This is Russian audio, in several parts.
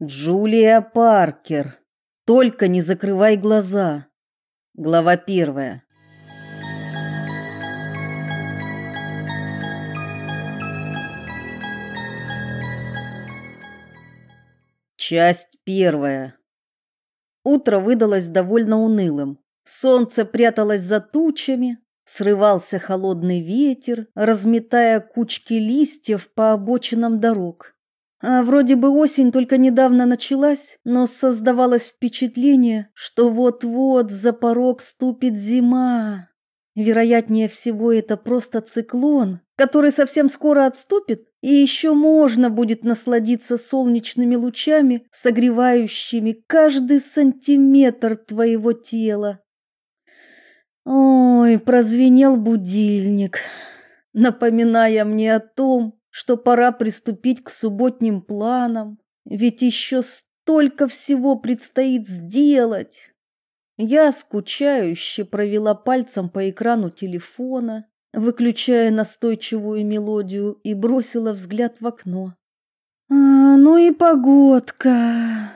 Джулия Паркер. Только не закрывай глаза. Глава первая. Часть первая. Утро выдалось довольно унылым. Солнце пряталось за тучами, срывался холодный ветер, разметая кучки листьев по обочинам дорог. А вроде бы осень только недавно началась, но создавалось впечатление, что вот-вот за порог ступит зима. Вероятнее всего, это просто циклон, который совсем скоро отступит, и еще можно будет насладиться солнечными лучами, согревающими каждый сантиметр твоего тела. Ой, прозвенел будильник, напоминая мне о том, что пора приступить к субботним планам, ведь еще столько всего предстоит сделать. Я скучающе провела пальцем по экрану телефона, выключая настойчивую мелодию и бросила взгляд в окно. А, ну и погодка.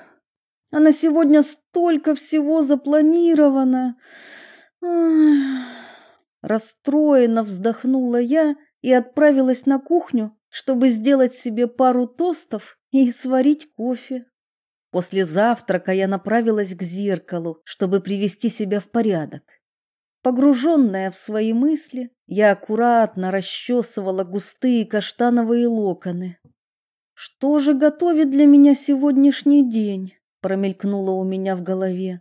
А на сегодня столько всего запланировано. Расстроенно вздохнула я и отправилась на кухню, чтобы сделать себе пару тостов и сварить кофе. После завтрака я направилась к зеркалу, чтобы привести себя в порядок. Погруженная в свои мысли, я аккуратно расчесывала густые каштановые локоны. Что же готовит для меня сегодняшний день? промелькнуло у меня в голове.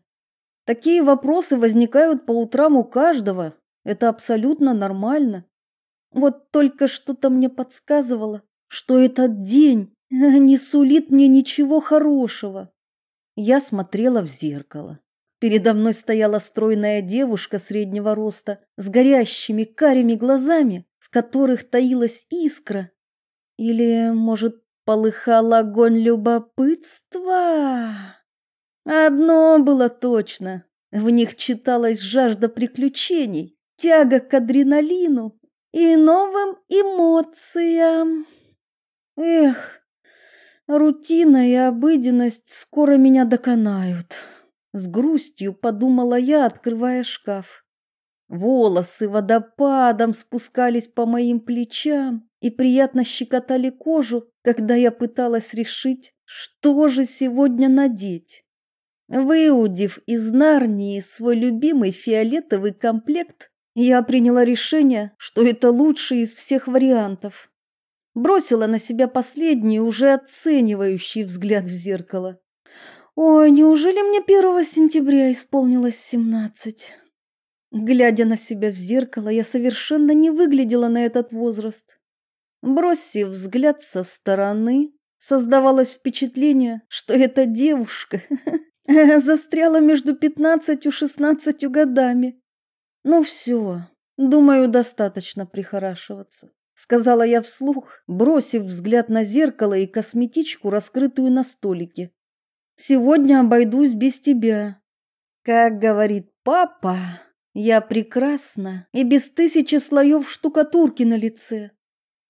Такие вопросы возникают по утрам у каждого. Это абсолютно нормально. Вот только что-то мне подсказывало, что этот день не сулит мне ничего хорошего. Я смотрела в зеркало. Передо мной стояла стройная девушка среднего роста с горящими карими глазами, в которых таилась искра. Или, может, полыхал огонь любопытства? Одно было точно. В них читалась жажда приключений, тяга к адреналину, и новым эмоциям. Эх, рутина и обыденность скоро меня доконают. С грустью подумала я, открывая шкаф. Волосы водопадом спускались по моим плечам и приятно щекотали кожу, когда я пыталась решить, что же сегодня надеть. Выудив из Нарнии свой любимый фиолетовый комплект, я приняла решение, что это лучший из всех вариантов. Бросила на себя последний, уже оценивающий взгляд в зеркало. Ой, неужели мне 1 сентября исполнилось семнадцать? Глядя на себя в зеркало, я совершенно не выглядела на этот возраст. Бросив взгляд со стороны, создавалось впечатление, что эта девушка застряла между пятнадцатью и шестнадцатью годами. Ну все, думаю, достаточно прихорашиваться, сказала я вслух, бросив взгляд на зеркало и косметичку, раскрытую на столике. Сегодня обойдусь без тебя. Как говорит папа, я прекрасна и без тысячи слоев штукатурки на лице.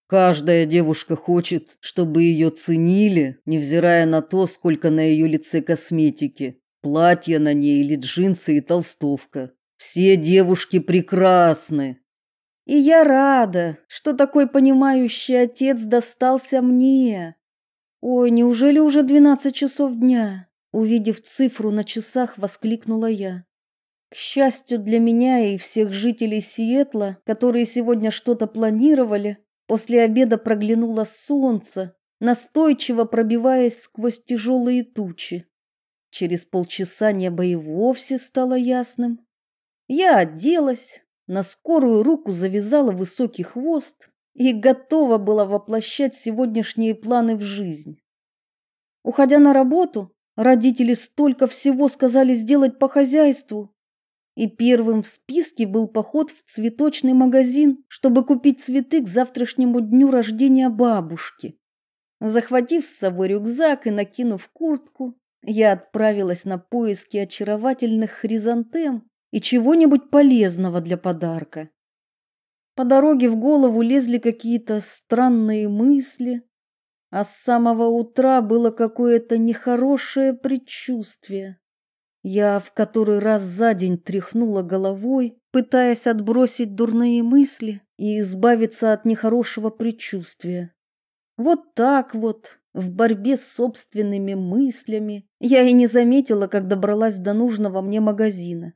Каждая девушка хочет, чтобы ее ценили, невзирая на то, сколько на ее лице косметики, платье на ней или джинсы и толстовка. Все девушки прекрасны. И я рада, что такой понимающий отец достался мне. Ой, неужели уже двенадцать часов дня? Увидев цифру на часах, воскликнула я. К счастью для меня и всех жителей Сиэтла, которые сегодня что-то планировали, после обеда проглянуло солнце, настойчиво пробиваясь сквозь тяжелые тучи. Через полчаса небо и вовсе стало ясным. Я оделась, на скорую руку завязала высокий хвост и готова была воплощать сегодняшние планы в жизнь. Уходя на работу, родители столько всего сказали сделать по хозяйству. И первым в списке был поход в цветочный магазин, чтобы купить цветы к завтрашнему дню рождения бабушки. Захватив с собой рюкзак и накинув куртку, я отправилась на поиски очаровательных хризантем, и чего-нибудь полезного для подарка. По дороге в голову лезли какие-то странные мысли. а с самого утра было какое-то нехорошее предчувствие. Я в который раз за день тряхнула головой, пытаясь отбросить дурные мысли и избавиться от нехорошего предчувствия. Вот так вот, в борьбе с собственными мыслями, я и не заметила, как добралась до нужного мне магазина.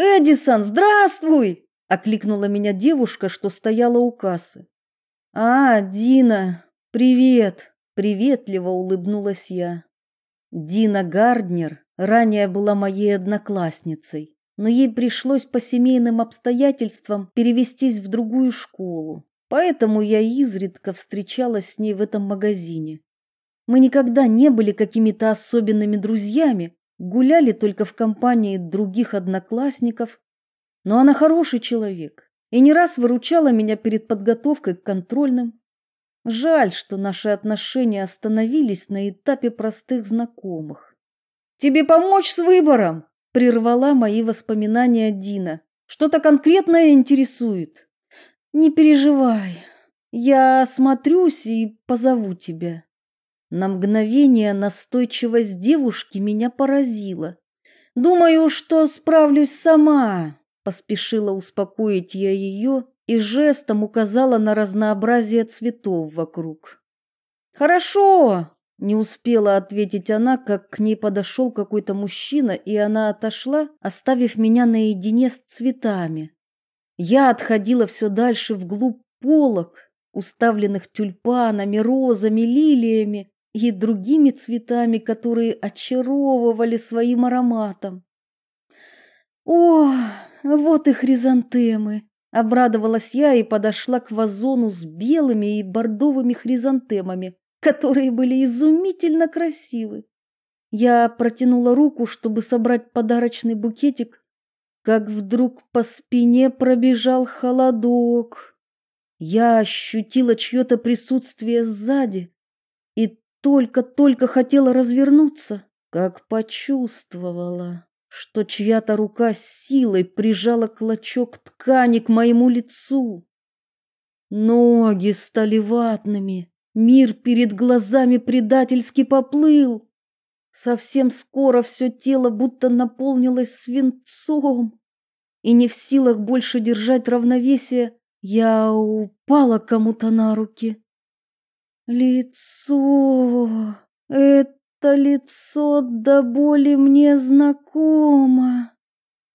«Эдисон, здравствуй!» — окликнула меня девушка, что стояла у кассы. «А, Дина, привет!» — приветливо улыбнулась я. Дина Гарднер ранее была моей одноклассницей, но ей пришлось по семейным обстоятельствам перевестись в другую школу, поэтому я изредка встречалась с ней в этом магазине. Мы никогда не были какими-то особенными друзьями, гуляли только в компании других одноклассников, но она хороший человек и не раз выручала меня перед подготовкой к контрольным. Жаль, что наши отношения остановились на этапе простых знакомых. Тебе помочь с выбором? прервала мои воспоминания Дина. Что-то конкретное интересует. Не переживай. Я осмотрюсь и позову тебя. На мгновение настойчивость девушки меня поразила. Думаю, что справлюсь сама, поспешила успокоить я ее и жестом указала на разнообразие цветов вокруг. Хорошо, не успела ответить она, как к ней подошел какой-то мужчина, и она отошла, оставив меня наедине с цветами. Я отходила все дальше вглубь полок, уставленных тюльпанами, розами, лилиями, и другими цветами, которые очаровывали своим ароматом. О, вот и хризантемы, обрадовалась я и подошла к вазону с белыми и бордовыми хризантемами, которые были изумительно красивы. Я протянула руку, чтобы собрать подарочный букетик, как вдруг по спине пробежал холодок. Я ощутила чье-то присутствие сзади только-только хотела развернуться, как почувствовала, что чья-то рука с силой прижала клочок ткани к моему лицу. Ноги стали ватными, мир перед глазами предательски поплыл. Совсем скоро все тело будто наполнилось свинцом, и не в силах больше держать равновесие, я упала кому-то на руки. Лицо, это лицо до боли мне знакомо.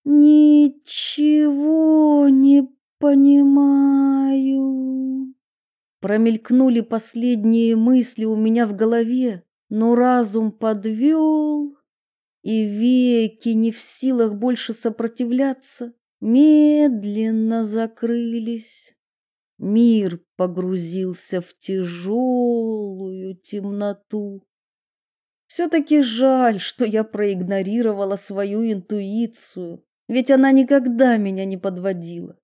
Ничего не понимаю. Промелькнули последние мысли у меня в голове, но разум подвел, и веки не в силах больше сопротивляться, медленно закрылись. Мир погрузился в тяжелую темноту. Все-таки жаль, что я проигнорировала свою интуицию, ведь она никогда меня не подводила.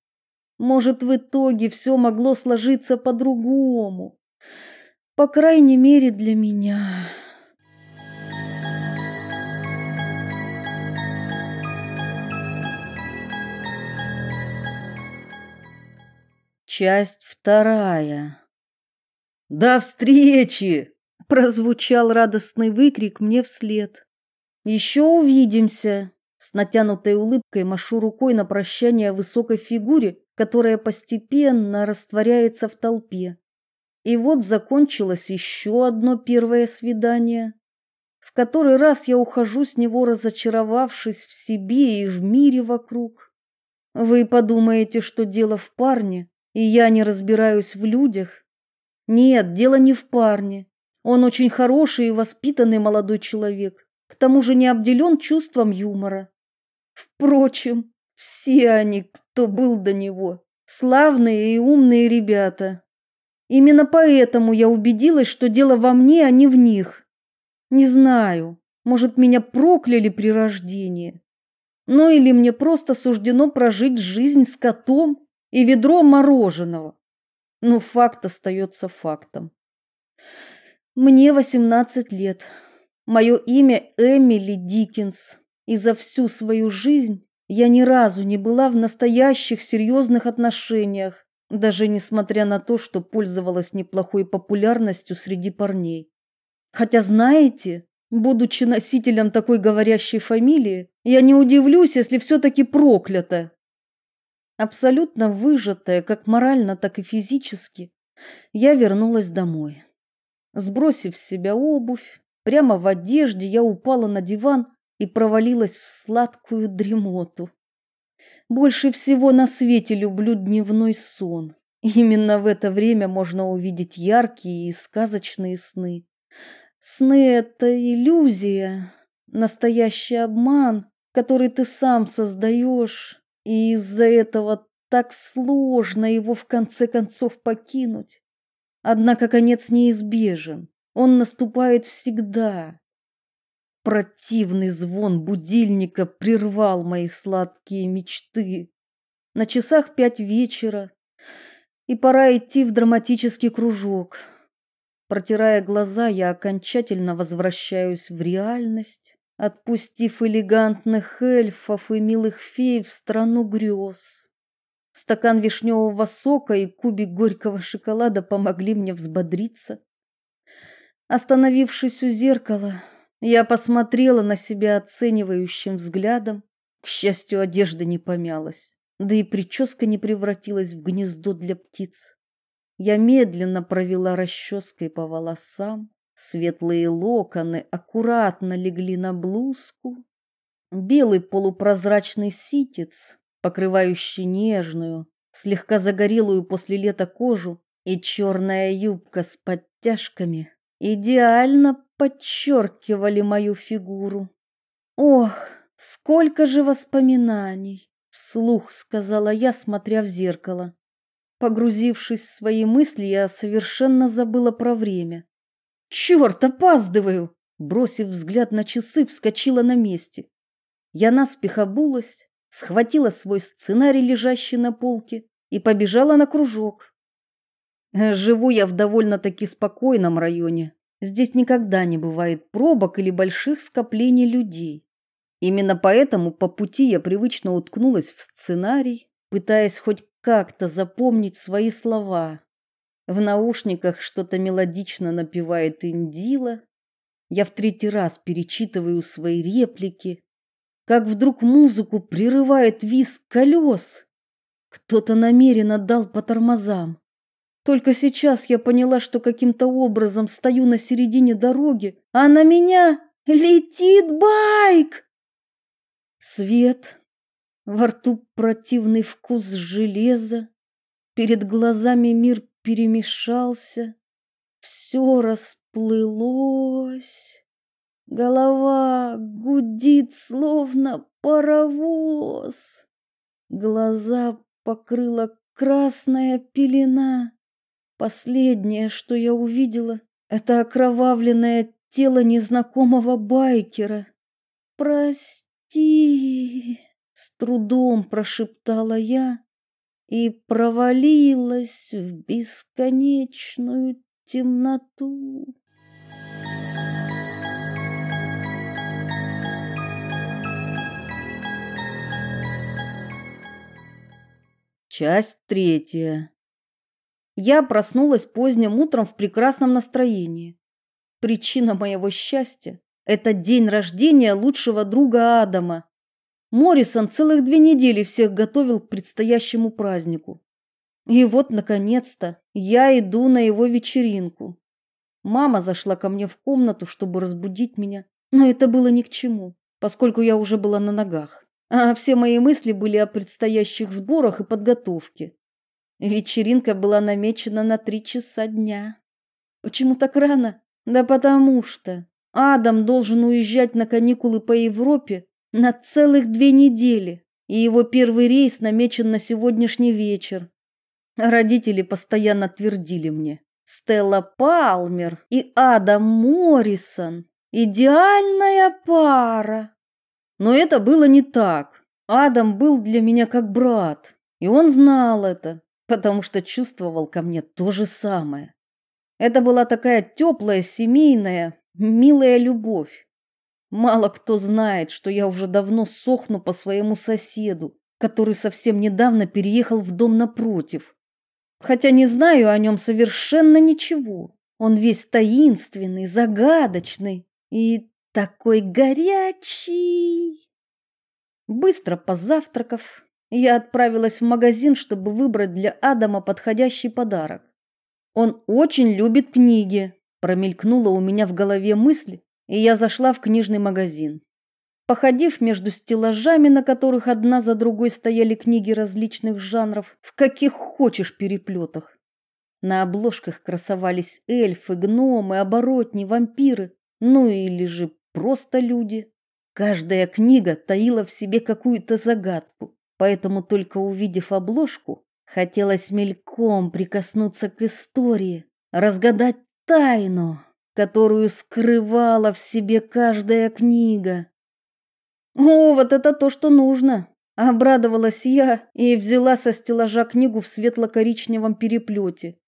Может, в итоге все могло сложиться по-другому. По крайней мере, для меня. Часть вторая. До встречи, прозвучал радостный выкрик мне вслед. Еще увидимся. С натянутой улыбкой машу рукой на прощание высокой фигуре, которая постепенно растворяется в толпе. И вот закончилось еще одно первое свидание. В который раз я ухожу с него, разочаровавшись в себе и в мире вокруг. Вы подумаете, что дело в парне, и я не разбираюсь в людях. Нет, дело не в парне. Он очень хороший и воспитанный молодой человек, к тому же не обделен чувством юмора. Впрочем, все они, кто был до него, славные и умные ребята. Именно поэтому я убедилась, что дело во мне, а не в них. Не знаю, может, меня прокляли при рождении. Ну или мне просто суждено прожить жизнь с котом, и ведро мороженого. Но факт остается фактом. Мне 18 лет. Мое имя Эмили Диккенс, и за всю свою жизнь я ни разу не была в настоящих серьезных отношениях, даже несмотря на то, что пользовалась неплохой популярностью среди парней. Хотя, знаете, будучи носителем такой говорящей фамилии, я не удивлюсь, если все-таки проклята. Абсолютно выжатая, как морально, так и физически, я вернулась домой. Сбросив с себя обувь, прямо в одежде я упала на диван и провалилась в сладкую дремоту. Больше всего на свете люблю дневной сон. Именно в это время можно увидеть яркие и сказочные сны. Сны это иллюзия, настоящий обман, который ты сам создаешь, и из-за этого так сложно его в конце концов покинуть. Однако конец неизбежен. Он наступает всегда. Противный звон будильника прервал мои сладкие мечты. На часах пять вечера, и пора идти в драматический кружок. Протирая глаза, я окончательно возвращаюсь в реальность, отпустив элегантных эльфов и милых фей в страну грез. Стакан вишневого сока и кубик горького шоколада помогли мне взбодриться. Остановившись у зеркала, я посмотрела на себя оценивающим взглядом. К счастью, одежда не помялась, да и прическа не превратилась в гнездо для птиц. Я медленно провела расческой по волосам. Светлые локоны аккуратно легли на блузку. Белый полупрозрачный ситец, покрывающий нежную, слегка загорелую после лета кожу, и черная юбка с подтяжками идеально подчеркивали мою фигуру. Ох, сколько же воспоминаний, вслух сказала я, смотря в зеркало. Погрузившись в свои мысли, я совершенно забыла про время. Черт, опаздываю! Бросив взгляд на часы, вскочила на месте. Я наспех обулась, схватила свой сценарий, лежащий на полке, и побежала на кружок. Живу я в довольно-таки спокойном районе, Здесь никогда не бывает пробок или больших скоплений людей. Именно поэтому по пути я привычно уткнулась в сценарий, пытаясь хоть как-то запомнить свои слова. В наушниках что-то мелодично напевает Индила. Я в третий раз перечитываю свои реплики, как вдруг музыку прерывает визг колес. Кто-то намеренно дал по тормозам. Только сейчас я поняла, что каким-то образом стою на середине дороги, а на меня летит байк. Свет, во рту противный вкус железа, перед глазами мир перемешался, все расплылось. Голова гудит, словно паровоз. Глаза покрыла красная пелена. Последнее, что я увидела, это окровавленное тело незнакомого байкера. Прости, с трудом прошептала я и провалилась в бесконечную темноту. Часть третья. Я проснулась поздним утром в прекрасном настроении. Причина моего счастья это день рождения лучшего друга Адама. Моррисон целых две недели всех готовил к предстоящему празднику. И вот наконец-то я иду на его вечеринку. Мама зашла ко мне в комнату, чтобы разбудить меня, но это было ни к чему, поскольку я уже была на ногах. А все мои мысли были о предстоящих сборах и подготовке. Вечеринка была намечена на три часа дня. Почему так рано? Да потому что Адам должен уезжать на каникулы по Европе на целых две недели, и его первый рейс намечен на сегодняшний вечер. Родители постоянно твердили мне: "Стелла Палмер и Адам Моррисон идеальная пара". Но это было не так. Адам был для меня как брат, и он знал это потому что чувствовал ко мне то же самое. Это была такая теплая, семейная, милая любовь. Мало кто знает, что я уже давно сохну по своему соседу, который совсем недавно переехал в дом напротив. хотя не знаю о нем совершенно ничего. Он весь таинственный, загадочный и такой горячий. Быстро позавтракав, я отправилась в магазин, чтобы выбрать для Адама подходящий подарок. Он очень любит книги, промелькнула у меня в голове мысль, и я зашла в книжный магазин. Походив между стеллажами, на которых одна за другой стояли книги различных жанров, в каких хочешь переплетах. На обложках красовались эльфы, гномы, оборотни, вампиры, ну или же просто люди. Каждая книга таила в себе какую-то загадку, поэтому только увидев обложку, хотелось мельком прикоснуться к истории, разгадать тайну, которую скрывала в себе каждая книга. О, вот это то, что нужно. Обрадовалась я и взяла со стеллажа книгу в светло-коричневом переплете.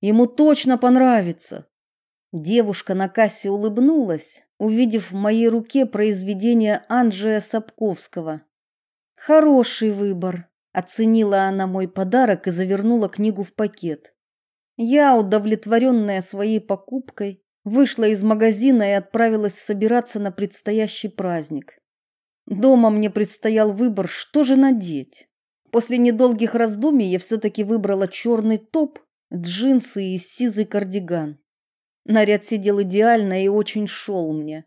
Ему точно понравится. Девушка на кассе улыбнулась, увидев в моей руке произведение Анджея Сапковского. Хороший выбор, оценила она мой подарок и завернула книгу в пакет. Я, удовлетворенная своей покупкой, вышла из магазина и отправилась собираться на предстоящий праздник. Дома мне предстоял выбор, что же надеть. После недолгих раздумий я все таки выбрала черный топ, джинсы и сизый кардиган. Наряд сидел идеально и очень шел мне.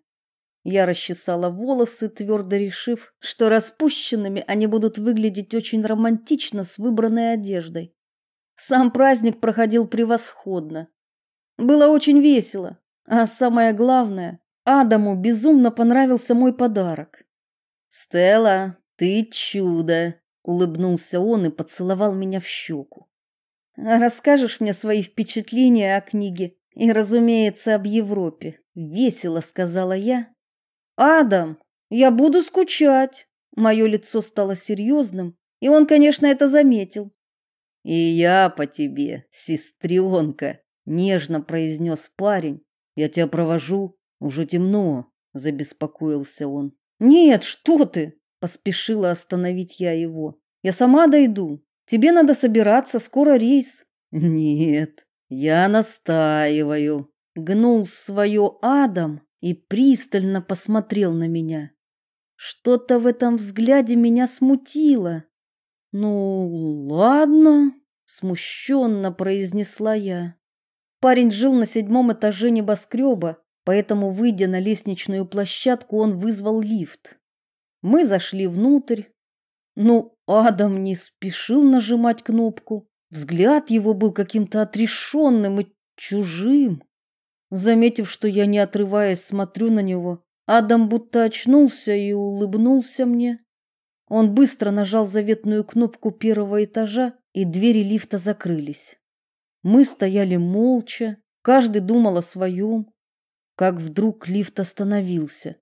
Я расчесала волосы, твердо решив, что распущенными они будут выглядеть очень романтично с выбранной одеждой. Сам праздник проходил превосходно. Было очень весело, а самое главное, Адаму безумно понравился мой подарок. Стелла, ты чудо, улыбнулся он и поцеловал меня в щеку. Расскажешь мне свои впечатления о книге и, разумеется, об Европе, весело сказала я. Адам, я буду скучать. Мое лицо стало серьезным, и он, конечно, это заметил. И я по тебе, сестренка, нежно произнес парень. Я тебя провожу, уже темно, забеспокоился он. Нет, что ты? поспешила остановить я его. Я сама дойду. Тебе надо собираться, скоро рейс. Нет, я настаиваю. Гнул свое Адам и пристально посмотрел на меня. Что-то в этом взгляде меня смутило. Ну, ладно, смущенно произнесла я. Парень жил на седьмом этаже небоскреба, Поэтому, выйдя на лестничную площадку, он вызвал лифт. Мы зашли внутрь. Ну, Адам не спешил нажимать кнопку. Взгляд его был каким-то отрешенным и чужим. Заметив, что я не отрываясь смотрю на него, Адам будто очнулся и улыбнулся мне. Он быстро нажал заветную кнопку первого этажа, и двери лифта закрылись. Мы стояли молча, каждый думал о своем как вдруг лифт остановился.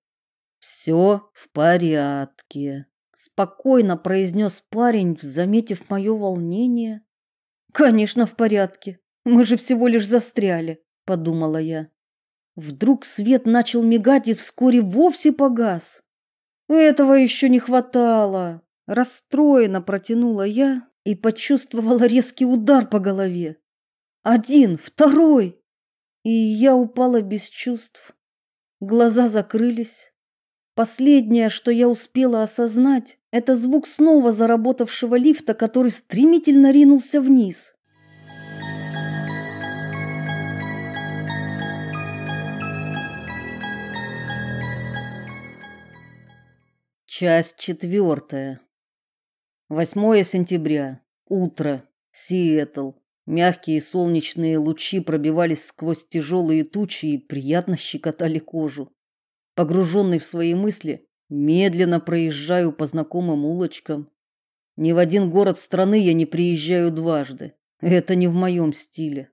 «Все в порядке, спокойно произнес парень, заметив мое волнение. Конечно, в порядке. Мы же всего лишь застряли, подумала я. Вдруг свет начал мигать и вскоре вовсе погас. Этого еще не хватало. Расстроенно протянула я и почувствовала резкий удар по голове. Один, второй и я упала без чувств. Глаза закрылись. Последнее, что я успела осознать, это звук снова заработавшего лифта, который стремительно ринулся вниз. Часть четвертая. 8 сентября. Утро. Сиэтл. Мягкие солнечные лучи пробивались сквозь тяжелые тучи и приятно щекотали кожу. Погруженный в свои мысли, медленно проезжаю по знакомым улочкам. Ни в один город страны я не приезжаю дважды. Это не в моем стиле.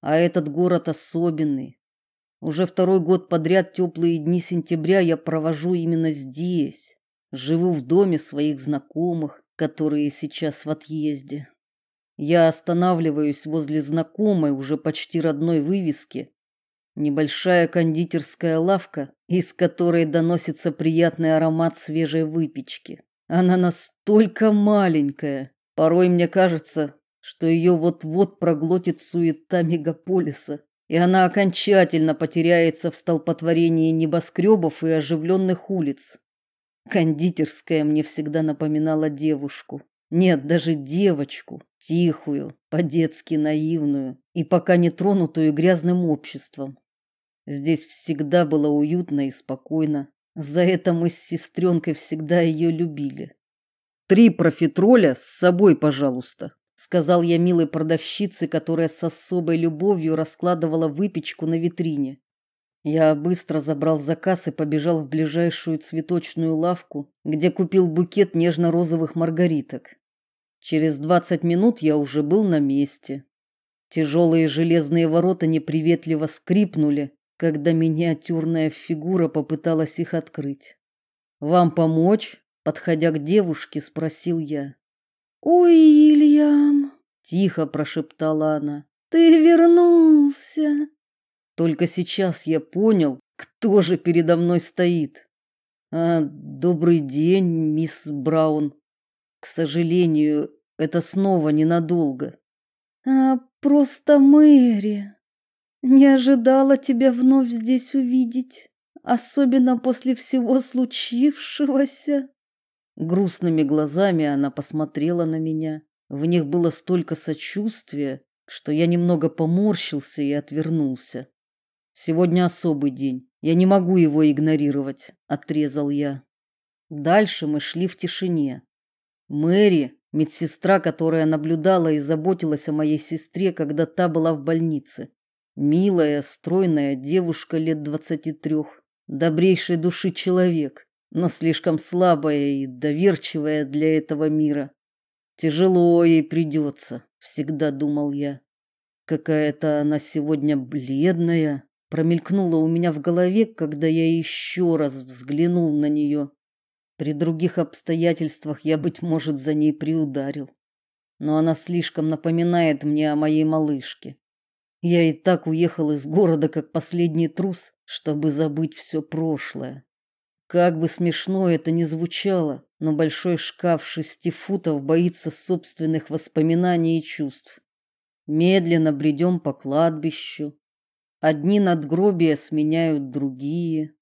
А этот город особенный. Уже второй год подряд теплые дни сентября я провожу именно здесь. Живу в доме своих знакомых, которые сейчас в отъезде. Я останавливаюсь возле знакомой уже почти родной вывески. Небольшая кондитерская лавка, из которой доносится приятный аромат свежей выпечки. Она настолько маленькая, порой мне кажется, что ее вот-вот проглотит суета мегаполиса, и она окончательно потеряется в столпотворении небоскребов и оживленных улиц. Кондитерская мне всегда напоминала девушку. Нет, даже девочку, тихую, по-детски наивную и пока не тронутую грязным обществом. Здесь всегда было уютно и спокойно. За это мы с сестренкой всегда ее любили. Три профитроля с собой, пожалуйста, сказал я милой продавщице, которая с особой любовью раскладывала выпечку на витрине. Я быстро забрал заказ и побежал в ближайшую цветочную лавку, где купил букет нежно-розовых маргариток. Через двадцать минут я уже был на месте. Тяжелые железные ворота неприветливо скрипнули, когда миниатюрная фигура попыталась их открыть. Вам помочь? подходя к девушке, спросил я. "Уильям", тихо прошептала она. "Ты вернулся?" Только сейчас я понял, кто же передо мной стоит. А, добрый день, мисс Браун. К сожалению, это снова ненадолго. А просто Мэри. Не ожидала тебя вновь здесь увидеть, особенно после всего случившегося. Грустными глазами она посмотрела на меня. В них было столько сочувствия, что я немного поморщился и отвернулся. Сегодня особый день. Я не могу его игнорировать, отрезал я. Дальше мы шли в тишине. Мэри, медсестра, которая наблюдала и заботилась о моей сестре, когда та была в больнице. Милая, стройная девушка лет двадцати трех, добрейшей души человек, но слишком слабая и доверчивая для этого мира. Тяжело ей придется, всегда думал я. Какая-то она сегодня бледная, промелькнуло у меня в голове, когда я еще раз взглянул на нее. При других обстоятельствах я быть может за ней приударил, но она слишком напоминает мне о моей малышке. Я и так уехал из города как последний трус, чтобы забыть все прошлое. Как бы смешно это ни звучало, но большой шкаф шести футов боится собственных воспоминаний и чувств. Медленно бредем по кладбищу, Одни надгробия сменяют другие.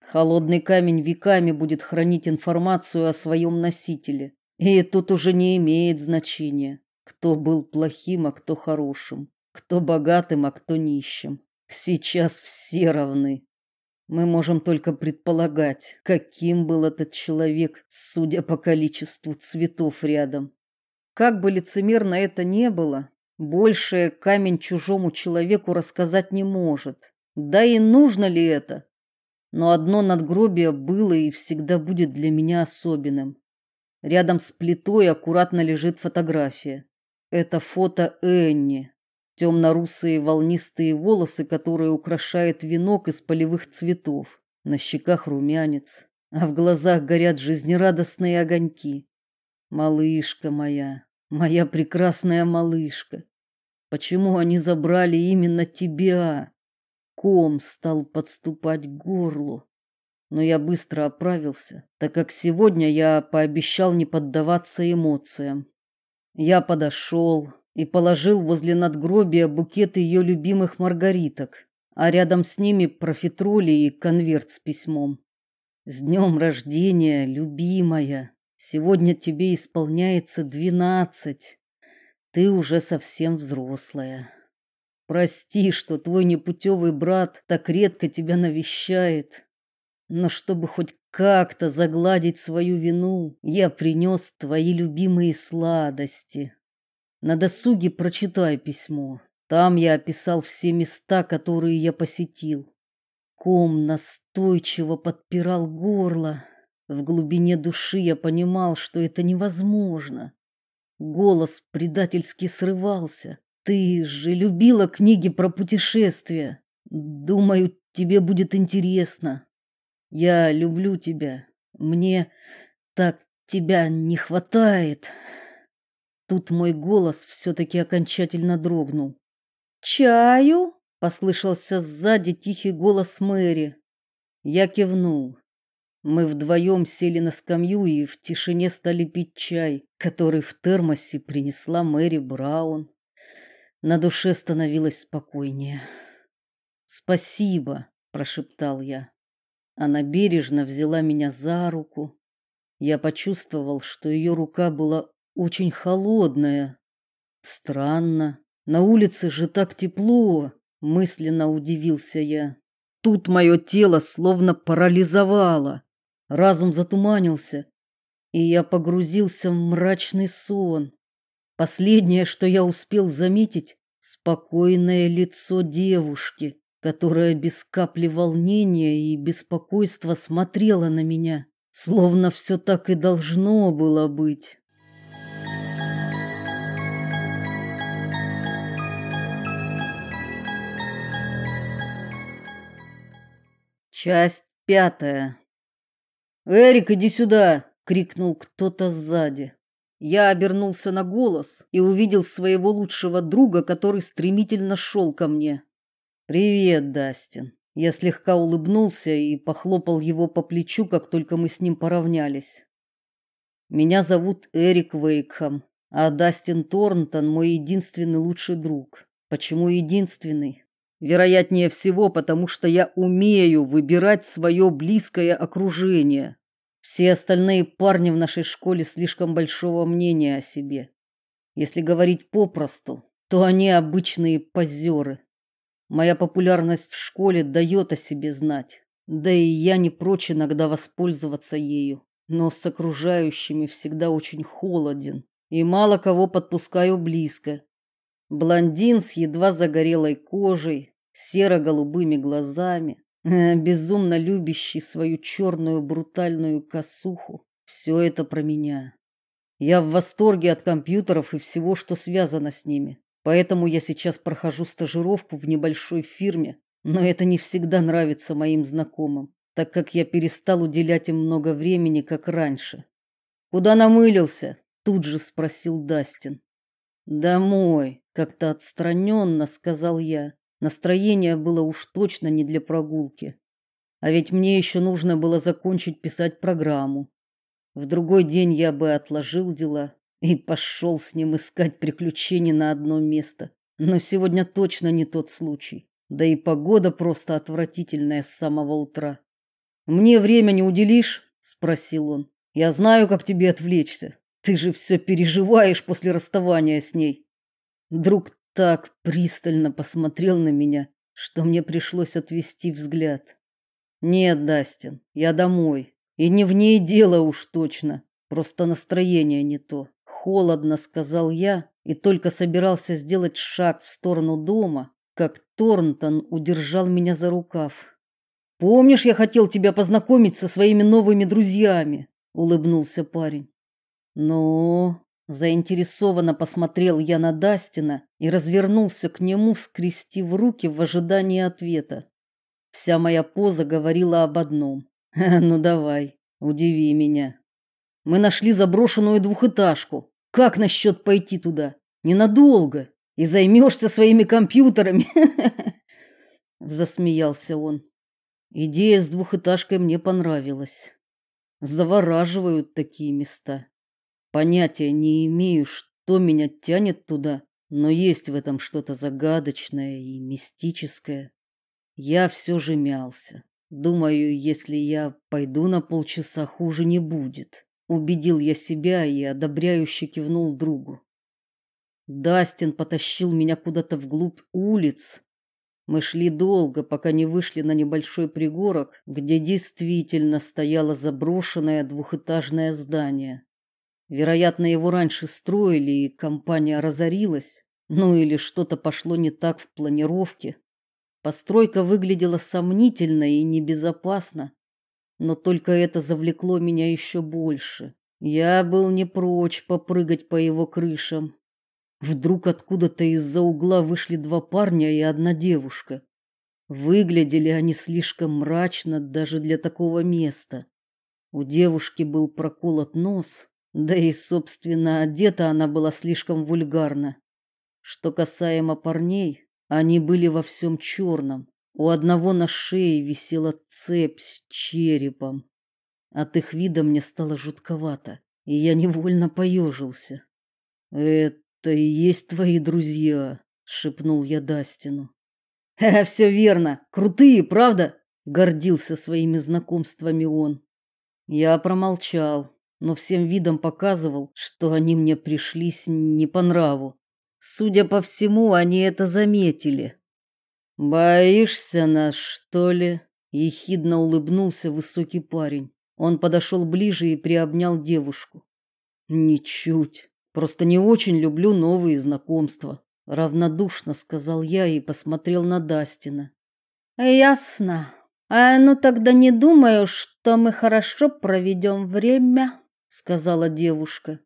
Холодный камень веками будет хранить информацию о своем носителе. И тут уже не имеет значения, кто был плохим, а кто хорошим, кто богатым, а кто нищим. Сейчас все равны. Мы можем только предполагать, каким был этот человек, судя по количеству цветов рядом. Как бы лицемерно это не было, больше камень чужому человеку рассказать не может. Да и нужно ли это? Но одно надгробие было и всегда будет для меня особенным. Рядом с плитой аккуратно лежит фотография. Это фото Энни. Темно-русые волнистые волосы, которые украшает венок из полевых цветов. На щеках румянец, а в глазах горят жизнерадостные огоньки. Малышка моя, моя прекрасная малышка. Почему они забрали именно тебя? Ком стал подступать к горлу. Но я быстро оправился, так как сегодня я пообещал не поддаваться эмоциям. Я подошел и положил возле надгробия букет ее любимых маргариток, а рядом с ними профитроли и конверт с письмом. С днем рождения, любимая. Сегодня тебе исполняется двенадцать. Ты уже совсем взрослая. Прости, что твой непутевый брат так редко тебя навещает. Но чтобы хоть как-то загладить свою вину, я принес твои любимые сладости. На досуге прочитай письмо. Там я описал все места, которые я посетил. Ком настойчиво подпирал горло. В глубине души я понимал, что это невозможно. Голос предательски срывался. Ты же любила книги про путешествия. Думаю, тебе будет интересно. Я люблю тебя. Мне так тебя не хватает. Тут мой голос все таки окончательно дрогнул. Чаю? послышался сзади тихий голос Мэри. Я кивнул. Мы вдвоем сели на скамью и в тишине стали пить чай, который в термосе принесла Мэри Браун. На душе становилось спокойнее. "Спасибо", прошептал я. Она бережно взяла меня за руку. Я почувствовал, что ее рука была очень холодная. Странно, на улице же так тепло, мысленно удивился я. Тут мое тело словно парализовало. Разум затуманился, и я погрузился в мрачный сон. Последнее, что я успел заметить, спокойное лицо девушки, которая без капли волнения и беспокойства смотрела на меня, словно все так и должно было быть. Часть пятая. «Эрик, иди сюда!» — крикнул кто-то сзади. Я обернулся на голос и увидел своего лучшего друга, который стремительно шел ко мне. «Привет, Дастин!» Я слегка улыбнулся и похлопал его по плечу, как только мы с ним поравнялись. «Меня зовут Эрик Вейкхам, а Дастин Торнтон мой единственный лучший друг. Почему единственный? Вероятнее всего, потому что я умею выбирать свое близкое окружение. Все остальные парни в нашей школе слишком большого мнения о себе. Если говорить попросту, то они обычные позеры. Моя популярность в школе дает о себе знать. Да и я не прочь иногда воспользоваться ею, но с окружающими всегда очень холоден и мало кого подпускаю близко. Блондин с едва загорелой кожей, серо-голубыми глазами, безумно любящий свою черную брутальную косуху. Все это про меня. Я в восторге от компьютеров и всего, что связано с ними. Поэтому я сейчас прохожу стажировку в небольшой фирме, но это не всегда нравится моим знакомым, так как я перестал уделять им много времени, как раньше. Куда намылился? тут же спросил Дастин. Домой, как-то отстраненно сказал я. Настроение было уж точно не для прогулки. А ведь мне еще нужно было закончить писать программу. В другой день я бы отложил дела и пошел с ним искать приключений на одно место. Но сегодня точно не тот случай. Да и погода просто отвратительная с самого утра. Мне время не уделишь? спросил он. Я знаю, как тебе отвлечься. Ты же все переживаешь после расставания с ней. Друг так пристально посмотрел на меня, что мне пришлось отвести взгляд. Нет, Дастин, я домой. И не в ней дело уж точно. Просто настроение не то. Холодно сказал я и только собирался сделать шаг в сторону дома, как Торнтон удержал меня за рукав. Помнишь, я хотел тебя познакомить со своими новыми друзьями, улыбнулся парень. Но заинтересованно посмотрел я на Дастина и развернулся к нему, скрестив руки в ожидании ответа. Вся моя поза говорила об одном: "Ну давай, удиви меня". Мы нашли заброшенную двухэтажку. Как насчет пойти туда? Ненадолго и займешься своими компьютерами. Засмеялся он. Идея с двухэтажкой мне понравилась. Завораживают такие места. Понятия не имею, что меня тянет туда, но есть в этом что-то загадочное и мистическое. Я все же мялся. Думаю, если я пойду на полчаса, хуже не будет. Убедил я себя и одобряюще кивнул другу. Дастин потащил меня куда-то вглубь улиц. Мы шли долго, пока не вышли на небольшой пригорок, где действительно стояло заброшенное двухэтажное здание. Вероятно, его раньше строили, и компания разорилась, ну или что-то пошло не так в планировке. Постройка выглядела сомнительно и небезопасно. Но только это завлекло меня еще больше. Я был не прочь попрыгать по его крышам. Вдруг откуда-то из-за угла вышли два парня и одна девушка. Выглядели они слишком мрачно даже для такого места. У девушки был проколот нос, да и, собственно, одета она была слишком вульгарно. Что касаемо парней, они были во всем черном. У одного на шее висела цепь с черепом. От их вида мне стало жутковато, и я невольно поежился. Это и есть твои друзья, шепнул я Дастину. Ха, все верно, крутые, правда? гордился своими знакомствами он. Я промолчал, но всем видом показывал, что они мне пришлись не по нраву. Судя по всему, они это заметили. Боишься нас, что ли? ехидно улыбнулся высокий парень. Он подошел ближе и приобнял девушку. Ничуть. Просто не очень люблю новые знакомства, равнодушно сказал я и посмотрел на Дастина. Ясно. А ну тогда не думаю, что мы хорошо проведем время, сказала девушка.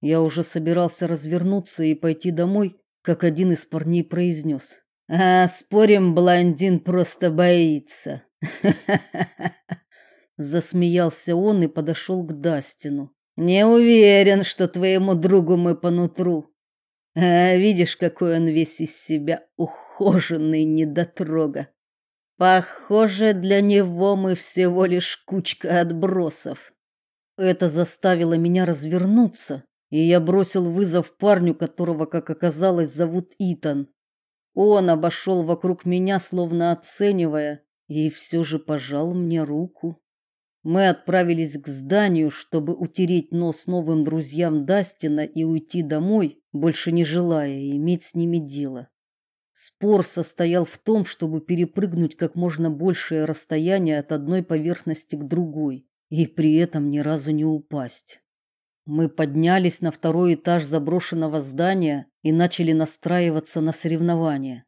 Я уже собирался развернуться и пойти домой, как один из парней произнес. А спорим, блондин просто боится. Засмеялся он и подошел к Дастину. Не уверен, что твоему другу мы по нутру. А видишь, какой он весь из себя ухоженный недотрога. Похоже, для него мы всего лишь кучка отбросов. Это заставило меня развернуться, и я бросил вызов парню, которого, как оказалось, зовут Итан. Он обошел вокруг меня, словно оценивая, и все же пожал мне руку. Мы отправились к зданию, чтобы утереть нос новым друзьям Дастина и уйти домой, больше не желая иметь с ними дело. Спор состоял в том, чтобы перепрыгнуть как можно большее расстояние от одной поверхности к другой и при этом ни разу не упасть. Мы поднялись на второй этаж заброшенного здания и начали настраиваться на соревнования.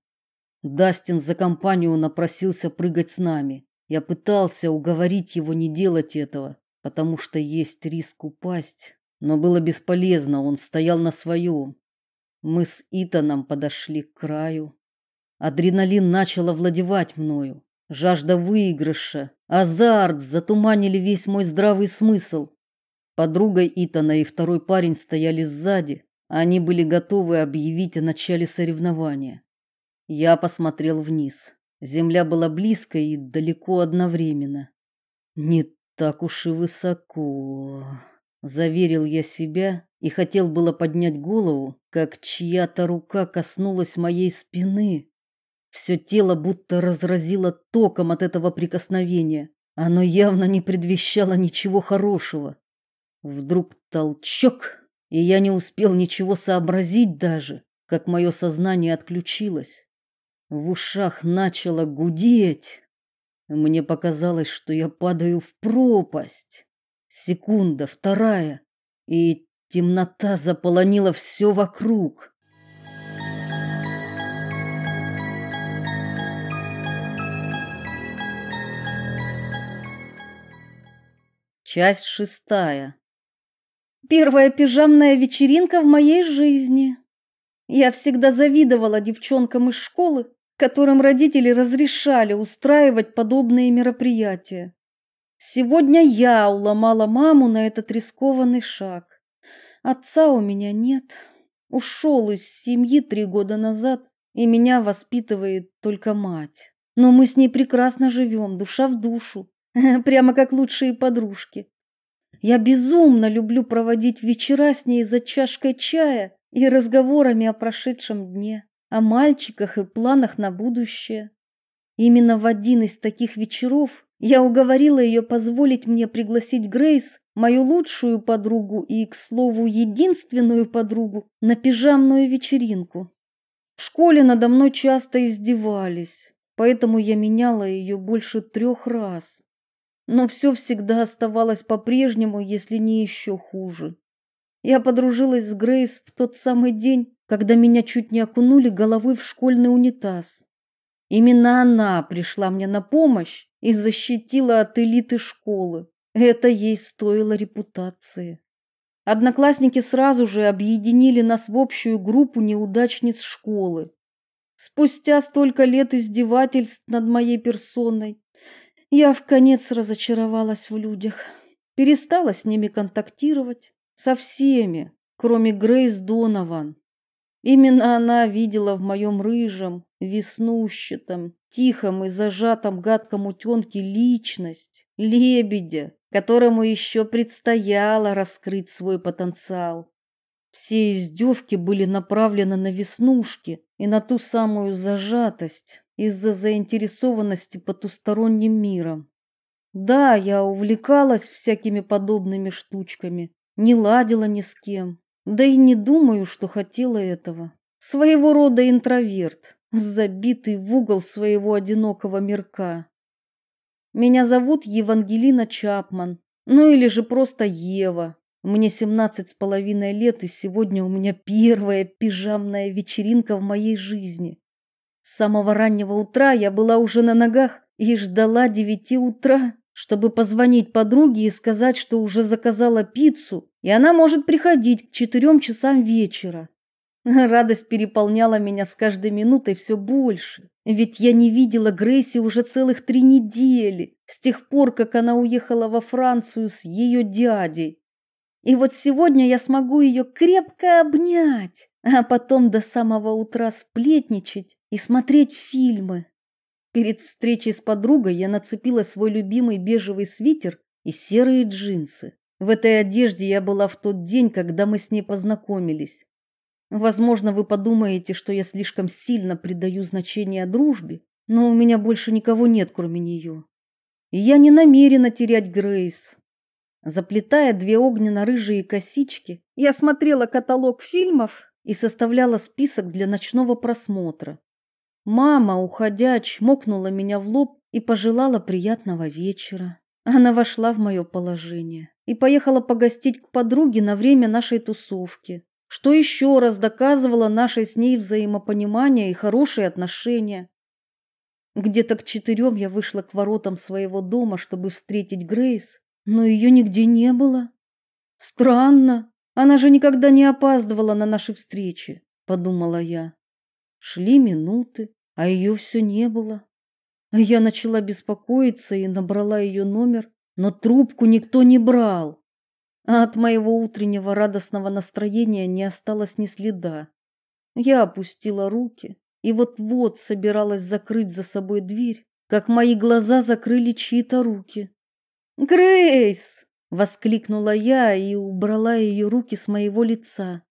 Дастин за компанию напросился прыгать с нами. Я пытался уговорить его не делать этого, потому что есть риск упасть, но было бесполезно, он стоял на своем. Мы с Итаном подошли к краю. Адреналин начал овладевать мною. Жажда выигрыша, азарт затуманили весь мой здравый смысл. Подруга Итана и второй парень стояли сзади. Они были готовы объявить о начале соревнования. Я посмотрел вниз. Земля была близко и далеко одновременно. Не так уж и высоко, заверил я себя и хотел было поднять голову, как чья-то рука коснулась моей спины. Все тело будто разразило током от этого прикосновения. Оно явно не предвещало ничего хорошего. Вдруг толчок, и я не успел ничего сообразить даже, как мое сознание отключилось. В ушах начало гудеть. Мне показалось, что я падаю в пропасть. Секунда, вторая, и темнота заполонила все вокруг. Часть шестая. Первая пижамная вечеринка в моей жизни. Я всегда завидовала девчонкам из школы, которым родители разрешали устраивать подобные мероприятия. Сегодня я уломала маму на этот рискованный шаг. Отца у меня нет. Ушел из семьи три года назад, и меня воспитывает только мать. Но мы с ней прекрасно живем, душа в душу, прямо как лучшие подружки. Я безумно люблю проводить вечера с ней за чашкой чая и разговорами о прошедшем дне о мальчиках и планах на будущее. Именно в один из таких вечеров я уговорила ее позволить мне пригласить Грейс, мою лучшую подругу и, к слову, единственную подругу, на пижамную вечеринку. В школе надо мной часто издевались, поэтому я меняла ее больше трех раз. Но все всегда оставалось по-прежнему, если не еще хуже. Я подружилась с Грейс в тот самый день, когда меня чуть не окунули головой в школьный унитаз. Именно она пришла мне на помощь и защитила от элиты школы. Это ей стоило репутации. Одноклассники сразу же объединили нас в общую группу неудачниц школы. Спустя столько лет издевательств над моей персоной, я в конец разочаровалась в людях, перестала с ними контактировать, со всеми, кроме Грейс Донован. Именно она видела в моем рыжем, веснущатом, тихом и зажатом гадком утенке личность, лебедя, которому еще предстояло раскрыть свой потенциал. Все издевки были направлены на веснушки и на ту самую зажатость из-за заинтересованности потусторонним миром. Да, я увлекалась всякими подобными штучками, не ладила ни с кем, да и не думаю, что хотела этого. Своего рода интроверт, забитый в угол своего одинокого мирка. Меня зовут Евангелина Чапман, ну или же просто Ева. Мне семнадцать с половиной лет, и сегодня у меня первая пижамная вечеринка в моей жизни. С самого раннего утра я была уже на ногах и ждала девяти утра, чтобы позвонить подруге и сказать, что уже заказала пиццу, и она может приходить к четырем часам вечера. Радость переполняла меня с каждой минутой все больше. Ведь я не видела Грейси уже целых три недели, с тех пор, как она уехала во Францию с ее дядей. И вот сегодня я смогу ее крепко обнять, а потом до самого утра сплетничать и смотреть фильмы. Перед встречей с подругой я нацепила свой любимый бежевый свитер и серые джинсы. В этой одежде я была в тот день, когда мы с ней познакомились. Возможно, вы подумаете, что я слишком сильно придаю значение дружбе, но у меня больше никого нет, кроме нее. И я не намерена терять Грейс. Заплетая две огненно-рыжие косички, я смотрела каталог фильмов и составляла список для ночного просмотра. Мама, уходя, чмокнула меня в лоб и пожелала приятного вечера. Она вошла в мое положение и поехала погостить к подруге на время нашей тусовки что еще раз доказывало наше с ней взаимопонимание и хорошие отношения. Где-то к четырем я вышла к воротам своего дома, чтобы встретить Грейс, но ее нигде не было. Странно, она же никогда не опаздывала на наши встречи, подумала я. Шли минуты, а ее все не было. Я начала беспокоиться и набрала ее номер, но трубку никто не брал а от моего утреннего радостного настроения не осталось ни следа. Я опустила руки и вот-вот собиралась закрыть за собой дверь, как мои глаза закрыли чьи-то руки. «Грейс!» — воскликнула я и убрала ее руки с моего лица.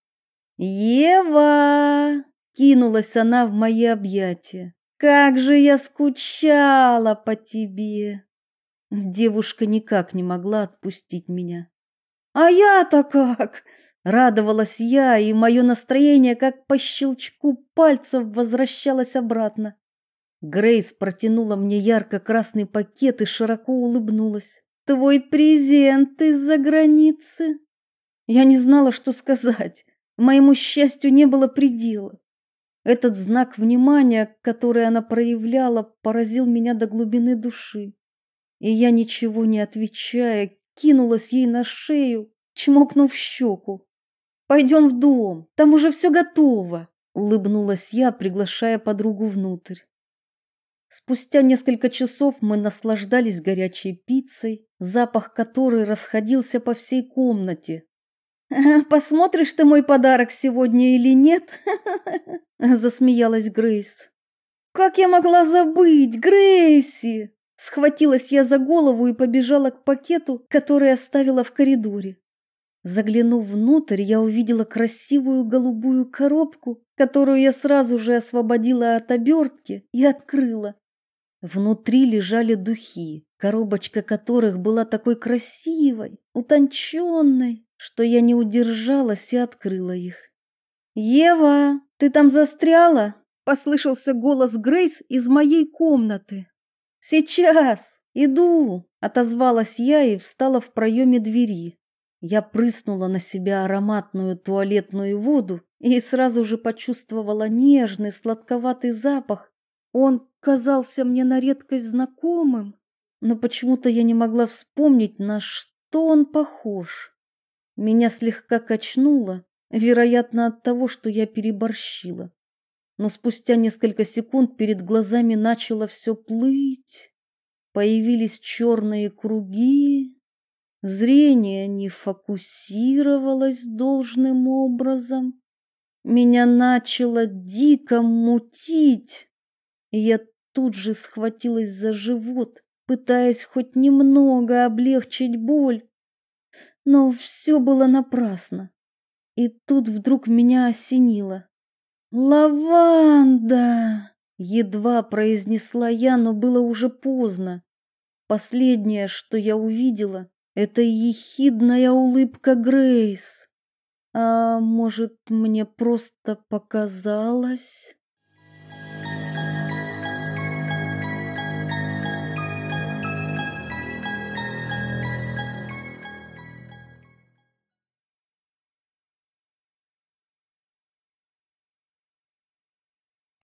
«Ева!» — кинулась она в мои объятия. «Как же я скучала по тебе!» Девушка никак не могла отпустить меня. А я-то как? Радовалась я, и мое настроение, как по щелчку пальцев, возвращалось обратно. Грейс протянула мне ярко-красный пакет и широко улыбнулась. Твой презент из-за границы. Я не знала, что сказать. Моему счастью не было предела. Этот знак внимания, который она проявляла, поразил меня до глубины души. И я, ничего не отвечая, кинулась ей на шею, чмокнув щеку. «Пойдем в дом, там уже все готово», — улыбнулась я, приглашая подругу внутрь. Спустя несколько часов мы наслаждались горячей пиццей, запах которой расходился по всей комнате. «Посмотришь ты мой подарок сегодня или нет?» — засмеялась Грейс. «Как я могла забыть, Грейси?» Схватилась я за голову и побежала к пакету, который оставила в коридоре. Заглянув внутрь, я увидела красивую голубую коробку, которую я сразу же освободила от обертки и открыла. Внутри лежали духи, коробочка которых была такой красивой, утонченной, что я не удержалась и открыла их. «Ева, ты там застряла?» — послышался голос Грейс из моей комнаты. «Сейчас! Иду!» — отозвалась я и встала в проеме двери. Я прыснула на себя ароматную туалетную воду и сразу же почувствовала нежный сладковатый запах. Он казался мне на редкость знакомым, но почему-то я не могла вспомнить, на что он похож. Меня слегка качнуло, вероятно, от того, что я переборщила но спустя несколько секунд перед глазами начало все плыть. Появились черные круги, зрение не фокусировалось должным образом. Меня начало дико мутить, и я тут же схватилась за живот, пытаясь хоть немного облегчить боль. Но все было напрасно. И тут вдруг меня осенило. «Лаванда!» — едва произнесла я, но было уже поздно. Последнее, что я увидела, это ехидная улыбка Грейс. А может, мне просто показалось?